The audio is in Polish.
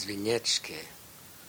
zwinieczkie